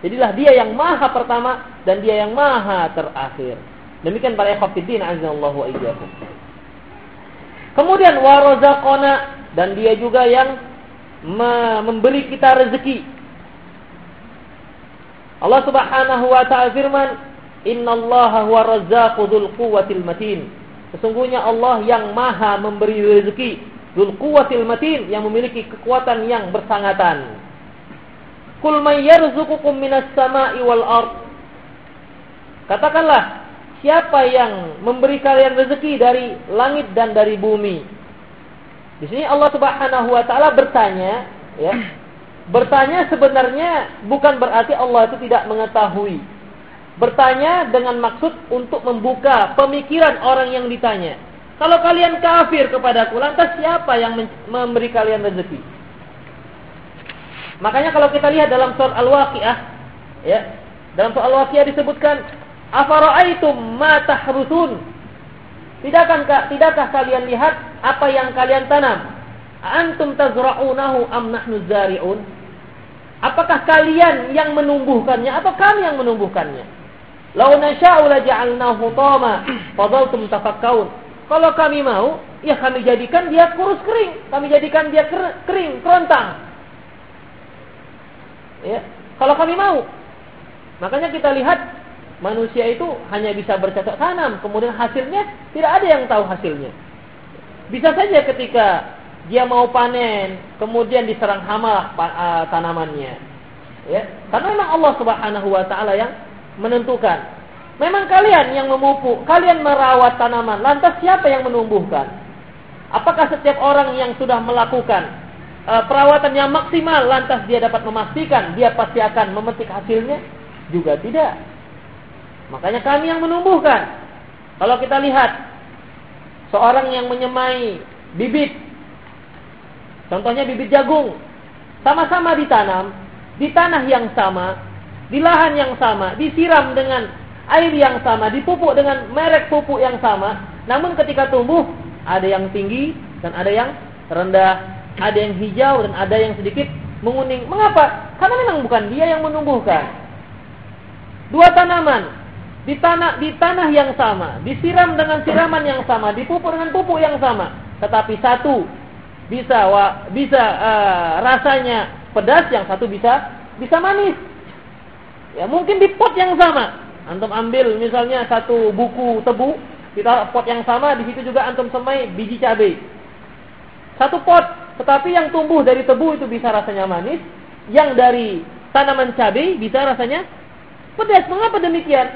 Jadilah dia yang maha pertama dan dia yang maha terakhir. Demikian para ikhwatiddin azallahu wa iyyakum. Kemudian warazaqona dan dia juga yang memberi kita rezeki. Allah Subhanahu wa taala firman, Innallaha huwa razzaqu dzul quwwatil matin. Sesungguhnya Allah yang Maha memberi rezeki, dzul quwwatil matin yang memiliki kekuatan yang bersangatan. Kul may yarzuqukum minas sama'i wal ard. Katakanlah, siapa yang memberi kalian rezeki dari langit dan dari bumi? Di sini Allah Subhanahu wa taala bertanya, ya. Bertanya sebenarnya bukan berarti Allah itu tidak mengetahui Bertanya dengan maksud untuk membuka pemikiran orang yang ditanya. Kalau kalian kafir kepadaku, lantas siapa yang memberi kalian rezeki? Makanya kalau kita lihat dalam surah Al-Waqiah, ya, dalam surah Al-Waqiah disebutkan, "Afara'aitum ma tahrusun?" Tidakkah tidakkah kalian lihat apa yang kalian tanam? Antum tazra'unahu am nahnu zari'un? Apakah kalian yang menumbuhkannya atau kami yang menumbuhkannya? Lau nasya'u la ja'alnahu tama fadhaltum tafakkaun. Kalau kami mau, ya kami jadikan dia kurus kering, kami jadikan dia kering, kerontang. Ya, kalau kami mau. Makanya kita lihat manusia itu hanya bisa bercocok tanam, kemudian hasilnya tidak ada yang tahu hasilnya. Bisa saja ketika dia mau panen, kemudian diserang hama uh, tanamannya. Ya, karena memang Allah Subhanahu wa taala yang menentukan. Memang kalian yang memupuk, kalian merawat tanaman. Lantas siapa yang menumbuhkan? Apakah setiap orang yang sudah melakukan uh, perawatan yang maksimal lantas dia dapat memastikan dia pasti akan memetik hasilnya? Juga tidak. Makanya kami yang menumbuhkan. Kalau kita lihat seorang yang menyemai bibit contohnya bibit jagung sama-sama ditanam di tanah yang sama di lahan yang sama, disiram dengan air yang sama, dipupuk dengan merek pupuk yang sama, namun ketika tumbuh ada yang tinggi dan ada yang rendah, ada yang hijau dan ada yang sedikit menguning. Mengapa? Karena memang bukan dia yang menumbuhkan. Dua tanaman di tanah di tanah yang sama, disiram dengan siraman yang sama, dipupuk dengan pupuk yang sama, tetapi satu bisa wa, bisa uh, rasanya pedas, yang satu bisa bisa manis. Ya mungkin di pot yang sama. Antum ambil misalnya satu buku tebu, kita pot yang sama, di situ juga antum semai biji cabai. Satu pot, tetapi yang tumbuh dari tebu itu bisa rasanya manis, yang dari tanaman cabai bisa rasanya pedas. Mengapa demikian?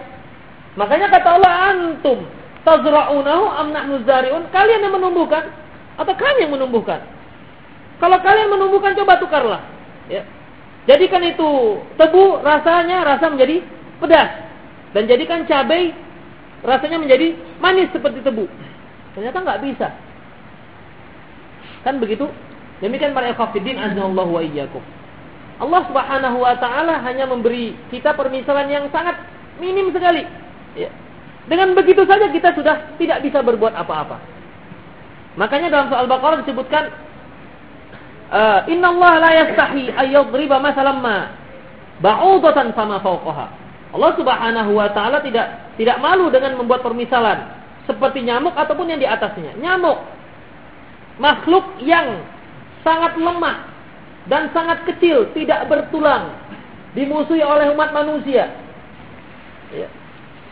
Makanya kata Allah antum tazra'unahu am nahnu zari'un? Kalian yang menumbuhkan atau kami yang menumbuhkan? Kalau kalian menumbuhkan coba tukarlah. Ya. Jadikan itu tebu rasanya rasa menjadi pedas dan jadikan cabai rasanya menjadi manis seperti tebu. Ternyata nggak bisa. Kan begitu? Demikian para ikhwatiddin azallahu wa iyyakum. Allah Subhanahu wa taala hanya memberi kita permisalan yang sangat minim sekali. Ya. Dengan begitu saja kita sudah tidak bisa berbuat apa-apa. Makanya dalam soal Baqarah disebutkan uh, Inna Allah la yastahi ayyadriba masalam ma ba'udatan sama fawqaha. Allah Subhanahu wa taala tidak tidak malu dengan membuat permisalan seperti nyamuk ataupun yang di atasnya. Nyamuk makhluk yang sangat lemah dan sangat kecil, tidak bertulang, dimusuhi oleh umat manusia. Ya.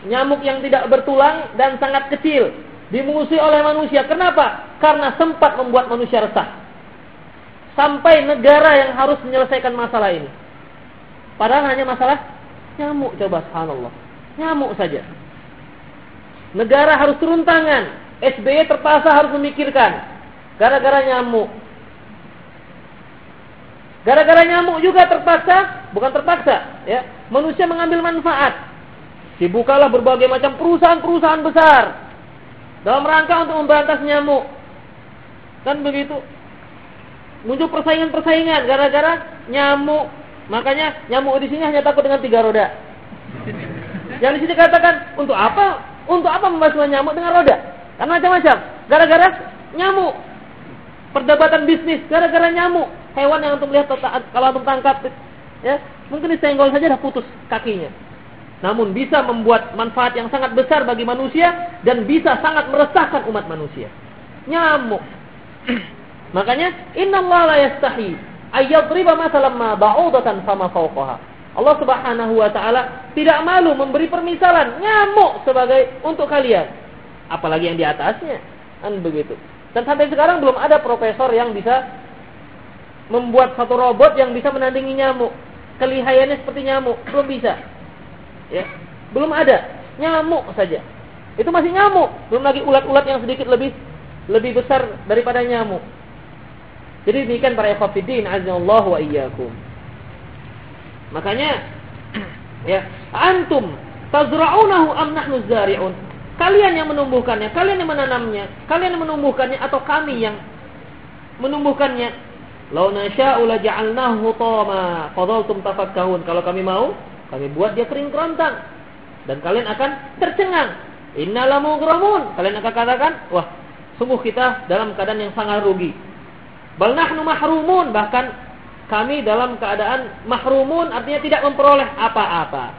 Nyamuk yang tidak bertulang dan sangat kecil, dimusuhi oleh manusia. Kenapa? Karena sempat membuat manusia resah. Sampai negara yang harus menyelesaikan masalah ini. Padahal hanya masalah nyamuk coba subhanallah. Nyamuk saja. Negara harus turun tangan. SBY terpaksa harus memikirkan. Gara-gara nyamuk. Gara-gara nyamuk juga terpaksa, bukan terpaksa, ya. Manusia mengambil manfaat. Dibukalah berbagai macam perusahaan-perusahaan besar dalam rangka untuk memberantas nyamuk. Kan begitu. Muncul persaingan-persaingan gara-gara nyamuk. Makanya nyamuk di sini hanya takut dengan tiga roda. Yang di sini katakan untuk apa? Untuk apa membasuh nyamuk dengan roda? Karena macam-macam. Gara-gara nyamuk. Perdebatan bisnis gara-gara nyamuk hewan yang untuk melihat kalau untuk tangkap ya mungkin disenggol saja dah putus kakinya namun bisa membuat manfaat yang sangat besar bagi manusia dan bisa sangat meresahkan umat manusia nyamuk makanya innallaha la yastahi ayyadriba masalan ma ba'udatan fama fawqaha Allah Subhanahu wa taala tidak malu memberi permisalan nyamuk sebagai untuk kalian apalagi yang di atasnya kan begitu dan sampai sekarang belum ada profesor yang bisa membuat satu robot yang bisa menandingi nyamuk. Kelihayannya seperti nyamuk, belum bisa. Ya, belum ada. Nyamuk saja. Itu masih nyamuk, belum lagi ulat-ulat yang sedikit lebih lebih besar daripada nyamuk. Jadi demikian para ikhwatiddin Allah wa iyyakum. Makanya (clears throat) ya, antum tazra'unahu am nahnu zari'un? Kalian yang menumbuhkannya, kalian yang menanamnya, kalian yang menumbuhkannya atau kami yang menumbuhkannya? Lau nasya'u la ja'alnahu hutama fadhaltum tafakkahun. Kalau kami mau, kami buat dia kering kerontang dan kalian akan tercengang. Innalamu ghramun. Kalian akan katakan, wah, sungguh kita dalam keadaan yang sangat rugi. Bal nahnu mahrumun, bahkan kami dalam keadaan mahrumun artinya tidak memperoleh apa-apa.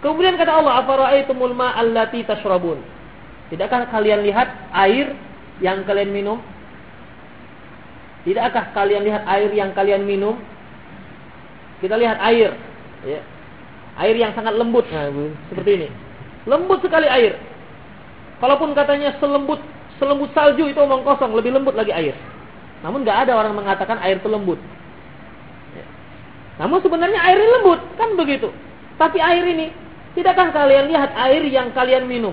Kemudian kata Allah, "Afara'aitumul ma'allati tashrabun?" Tidakkah kalian lihat air yang kalian minum? Tidakkah kalian lihat air yang kalian minum? Kita lihat air, ya. Air yang sangat lembut, nah, seperti ini. Lembut sekali air. Kalaupun katanya selembut selembut salju itu omong kosong, lebih lembut lagi air. Namun nggak ada orang mengatakan air itu lembut. Ya. Namun sebenarnya air ini lembut, kan begitu. Tapi air ini, tidakkah kalian lihat air yang kalian minum?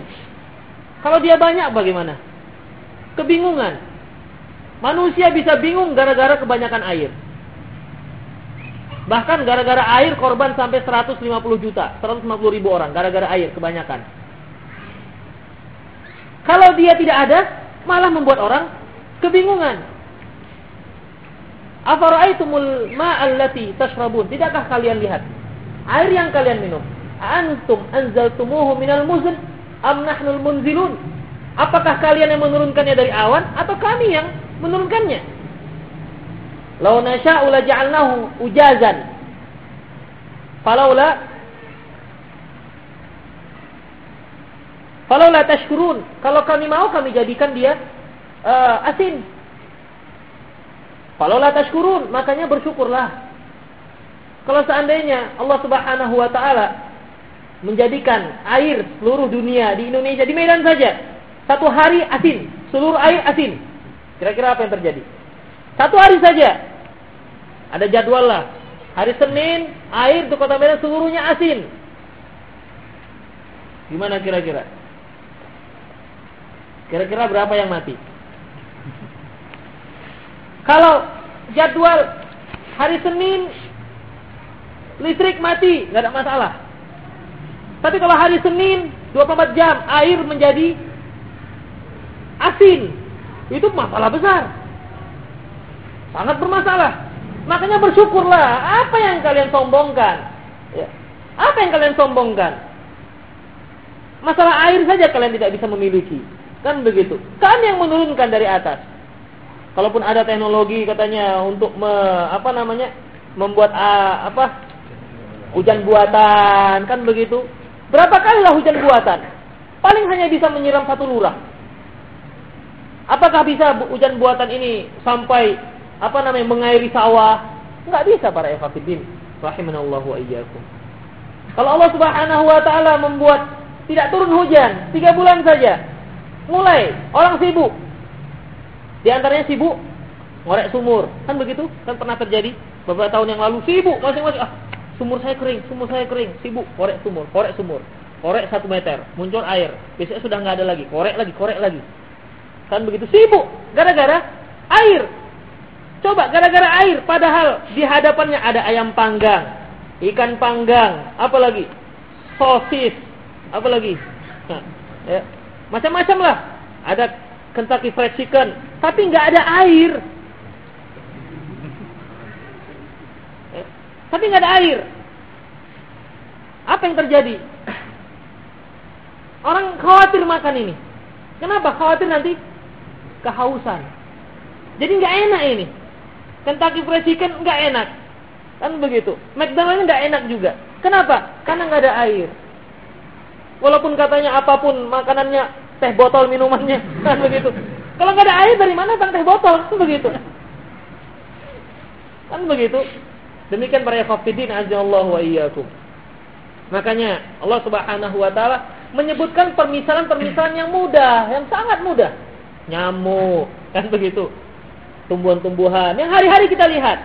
Kalau dia banyak bagaimana? Kebingungan. Manusia bisa bingung gara-gara kebanyakan air. Bahkan gara-gara air korban sampai 150 juta, 150 ribu orang gara-gara air kebanyakan. Kalau dia tidak ada, malah membuat orang kebingungan. Afara'aitumul ma'allati tashrabun? Tidakkah kalian lihat air yang kalian minum? Antum anzaltumuhu minal muzn am nahnul munzilun? Apakah kalian yang menurunkannya dari awan atau kami yang menurunkannya. Lau nasya'u la ja'alnahu ujazan. Falaula Falaula tashkurun. Kalau kami mau kami jadikan dia uh, asin. Falaula tashkurun, makanya bersyukurlah. Kalau seandainya Allah Subhanahu wa taala menjadikan air seluruh dunia di Indonesia di Medan saja satu hari asin, seluruh air asin. Kira-kira apa yang terjadi? Satu hari saja. Ada jadwal lah. Hari Senin, air di kota Medan seluruhnya asin. Gimana kira-kira? Kira-kira berapa yang mati? Kalau jadwal hari Senin listrik mati, nggak ada masalah. Tapi kalau hari Senin 24 jam air menjadi asin, itu masalah besar. Sangat bermasalah. Makanya bersyukurlah. Apa yang kalian sombongkan? Ya. Apa yang kalian sombongkan? Masalah air saja kalian tidak bisa memiliki. Kan begitu. Kan yang menurunkan dari atas. Kalaupun ada teknologi katanya untuk me, apa namanya? membuat uh, apa? hujan buatan, kan begitu. Berapa kali lah hujan buatan? Paling hanya bisa menyiram satu lurah. Apakah bisa hujan buatan ini sampai apa namanya mengairi sawah? Enggak bisa para ikhwatiddin rahimanallahu iyyakum. Kalau Allah Subhanahu wa taala membuat tidak turun hujan tiga bulan saja, mulai orang sibuk. Di antaranya sibuk ngorek sumur. Kan begitu? Kan pernah terjadi beberapa tahun yang lalu. Sibuk masing-masing. Ah sumur saya kering, sumur saya kering, sibuk korek sumur, korek sumur, korek satu meter, muncul air, besok sudah nggak ada lagi, korek lagi, korek lagi, kan begitu? Sibuk, gara-gara air. Coba gara-gara air, padahal di hadapannya ada ayam panggang, ikan panggang, apa lagi, sosis, apa lagi, nah, ya. macam-macam lah, ada Kentucky Fried Chicken, tapi nggak ada air. Tapi nggak ada air. Apa yang terjadi? Orang khawatir makan ini. Kenapa? Khawatir nanti kehausan. Jadi nggak enak ini. Kentucky Fried Chicken nggak enak. Kan begitu. McDonald's nggak enak juga. Kenapa? Karena nggak ada air. Walaupun katanya apa pun makanannya teh botol minumannya (laughs) kan begitu. Kalau nggak ada air dari mana bang teh botol? Kan begitu. Kan begitu. Demikian para ikhwatiddin ajallahu wa iyyakum. Makanya Allah Subhanahu wa taala menyebutkan permisalan-permisalan yang mudah, yang sangat mudah. Nyamuk, kan begitu. Tumbuhan-tumbuhan yang hari-hari kita lihat.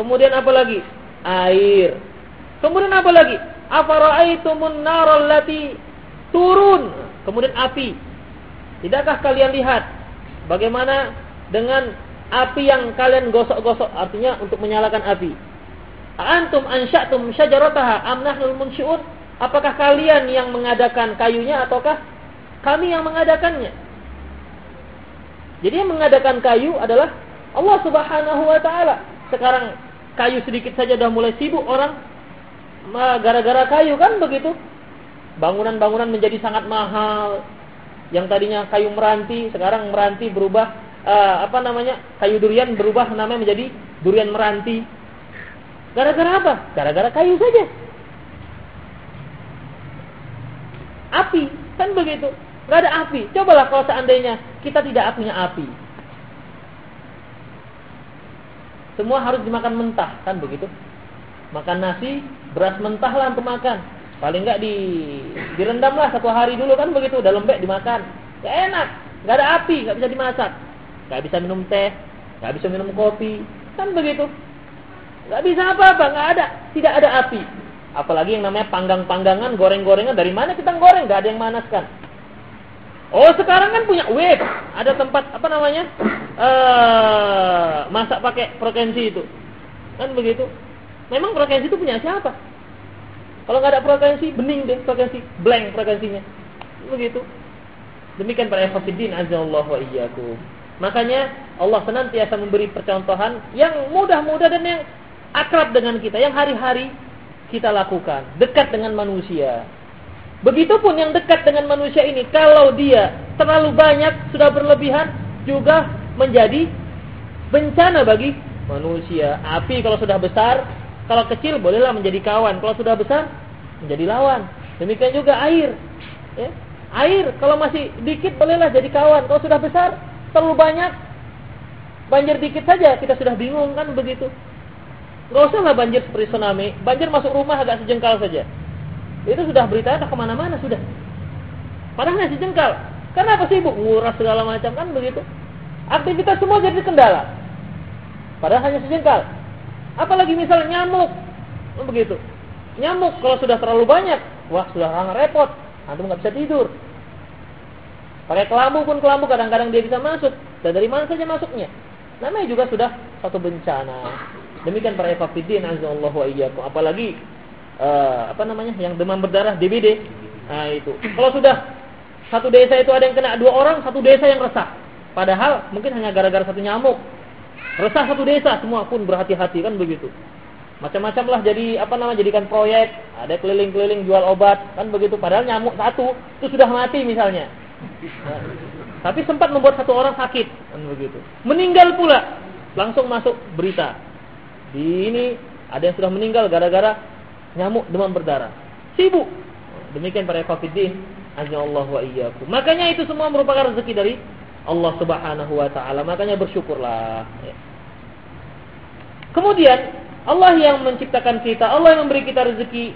Kemudian apa lagi? Air. Kemudian apa lagi? Afara'aitumun naral lati turun. Kemudian api. Tidakkah kalian lihat bagaimana dengan api yang kalian gosok-gosok artinya untuk menyalakan api. Antum ansya'tum syajarataha am nahnul? Apakah kalian yang mengadakan kayunya ataukah kami yang mengadakannya? Jadi yang mengadakan kayu adalah Allah Subhanahu wa taala. Sekarang kayu sedikit saja sudah mulai sibuk orang gara-gara kayu kan begitu. Bangunan-bangunan menjadi sangat mahal. Yang tadinya kayu meranti, sekarang meranti berubah uh, apa namanya kayu durian berubah namanya menjadi durian meranti. Gara-gara apa? Gara-gara kayu saja. Api kan begitu. Gak ada api. Cobalah kalau seandainya kita tidak punya api. Semua harus dimakan mentah kan begitu. Makan nasi, beras mentah lah untuk makan. Paling nggak di direndam lah satu hari dulu kan begitu. Udah lembek dimakan. Ya enak. Gak ada api, nggak bisa dimasak nggak bisa minum teh, nggak bisa minum kopi, kan begitu. Nggak bisa apa-apa, nggak ada, tidak ada api. Apalagi yang namanya panggang-panggangan, goreng-gorengan, dari mana kita goreng? Nggak ada yang manaskan. Oh sekarang kan punya web, ada tempat apa namanya uh, masak pakai frekuensi itu, kan begitu. Memang frekuensi itu punya siapa? Kalau nggak ada frekuensi, bening deh frekuensi, blank frekuensinya, begitu. Demikian para ekofidin azza Allah wa iyyakum. Makanya Allah senantiasa memberi percontohan yang mudah-mudah dan yang akrab dengan kita, yang hari-hari kita lakukan, dekat dengan manusia. Begitupun yang dekat dengan manusia ini, kalau dia terlalu banyak, sudah berlebihan, juga menjadi bencana bagi manusia. Api kalau sudah besar, kalau kecil bolehlah menjadi kawan, kalau sudah besar menjadi lawan. Demikian juga air. Ya. Air kalau masih dikit bolehlah jadi kawan, kalau sudah besar terlalu banyak, banjir dikit saja kita sudah bingung kan begitu. Gak usah lah banjir seperti tsunami, banjir masuk rumah agak sejengkal saja. Itu sudah berita ada ke mana-mana sudah. Padahal hanya sejengkal. Karena apa sibuk nguras segala macam kan begitu. Aktivitas semua jadi kendala. Padahal hanya sejengkal. Apalagi misalnya nyamuk, begitu. Nyamuk kalau sudah terlalu banyak, wah sudah sangat repot. Antum nggak bisa tidur. Pakai kelambu pun kelambu kadang-kadang dia bisa masuk. Dan dari mana saja masuknya? Namanya juga sudah satu bencana. Demikian para ekafidin azallahu wa iyyakum. Apalagi uh, apa namanya? yang demam berdarah DBD. Nah, itu. Kalau sudah satu desa itu ada yang kena dua orang, satu desa yang resah. Padahal mungkin hanya gara-gara satu nyamuk. Resah satu desa, semua pun berhati-hati kan begitu. Macam-macam lah jadi apa nama jadikan proyek, ada keliling-keliling jual obat kan begitu. Padahal nyamuk satu itu sudah mati misalnya. Nah, tapi sempat membuat satu orang sakit kan begitu. Meninggal pula. Langsung masuk berita. Di ini ada yang sudah meninggal gara-gara nyamuk demam berdarah. Sibuk. Demikian para kafirin Allah wa iyyakum. Makanya itu semua merupakan rezeki dari Allah Subhanahu wa taala. Makanya bersyukurlah. Kemudian Allah yang menciptakan kita, Allah yang memberi kita rezeki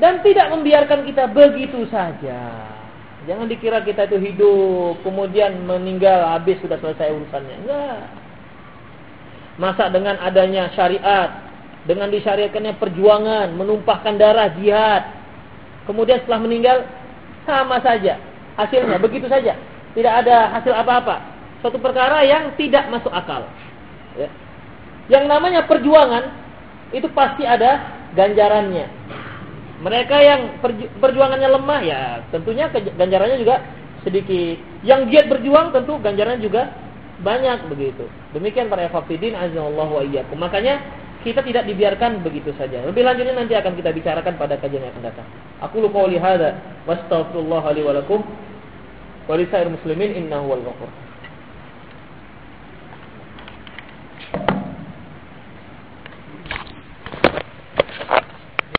dan tidak membiarkan kita begitu saja. Jangan dikira kita itu hidup kemudian meninggal habis sudah selesai urusannya. Enggak. Masa dengan adanya syariat, dengan disyariatkannya perjuangan, menumpahkan darah jihad. Kemudian setelah meninggal sama saja hasilnya begitu saja. Tidak ada hasil apa-apa. Suatu perkara yang tidak masuk akal. Ya. Yang namanya perjuangan itu pasti ada ganjarannya. Mereka yang perjuangannya lemah ya tentunya ganjarannya juga sedikit. Yang giat berjuang tentu ganjarannya juga banyak begitu. Demikian para hafidin azallahu wa iyyakum. Makanya kita tidak dibiarkan begitu saja. Lebih lanjutnya nanti akan kita bicarakan pada kajian yang akan datang. Aku lupa hadza wastaghfirullah li wa lakum wa muslimin innahu wal ghafur.